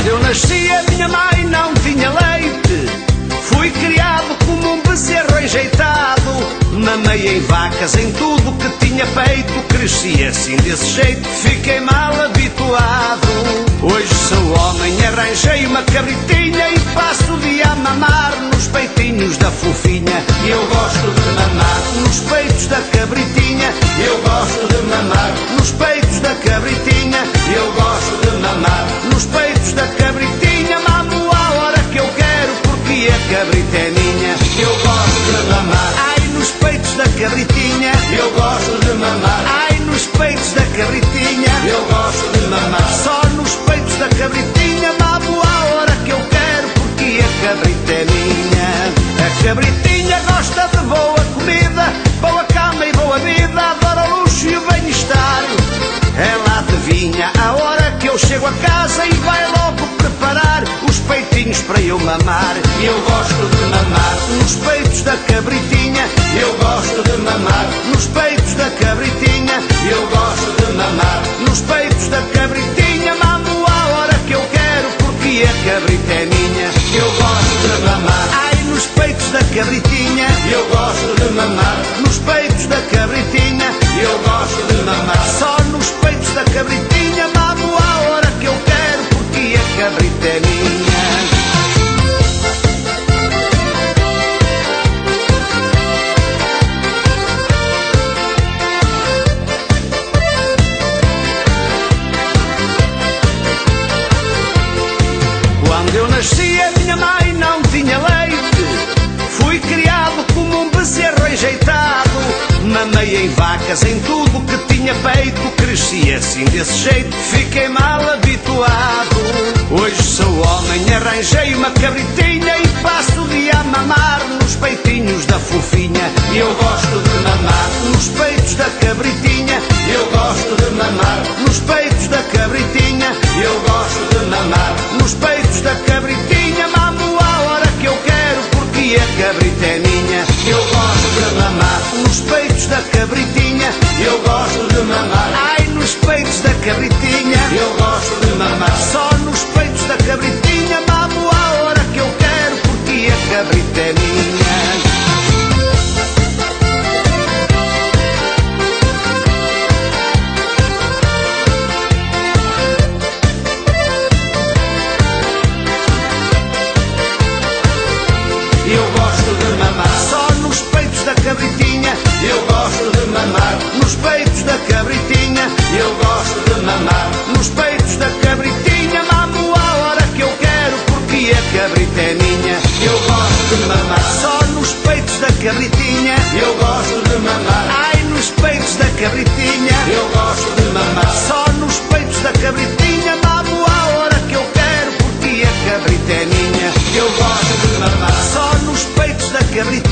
Quando eu nasci a minha mãe não tinha leite. Fui criado como um bezerro enjeitado Mamei em vacas, em tudo que tinha feito. Cresci assim desse jeito, fiquei mal habituado. Hoje sou homem, arranjei uma cabritinha E passo o dia a mamar nos peitinhos da fofinha. Eu gosto de mamar nos peitos da cabritinha casa e vai logo preparar os peitinhos para eu mamar. Eu gosto de mamar nos peitos da cabritinha. Eu gosto de mamar nos peitos da cabritinha. Eu gosto de mamar nos peitos da cabritinha. Mamo a hora que eu quero porque a cabrita é minha. Eu gosto de mamar. Ai, nos peitos da cabritinha. Nasci a minha mãe não tinha leite. Fui criado como um bezerro enjeitado. Mamei em vacas, em tudo que tinha feito. Cresci assim desse jeito, fiquei mal habituado. Hoje sou homem, arranjei uma cabritinha E passo o dia a mamar cabrita é minha. Eu gosto de mamar nos peitos da cabritinha. Eu gosto de mamar Ai, nos peitos da cabritinha. Eu gosto de mamar Só nos peitos da cabritinha. Mamo a hora que eu quero porque a cabrita é minha gosto de mamar só nos peitos da cabritinha. Eu gosto de mamar nos peitos da cabritinha. Eu gosto de mamar nos peitos da cabritinha. Mamo a hora que eu quero porque a cabrita é minha. Eu gosto de mamar só nos peitos da cabritinha. tierrita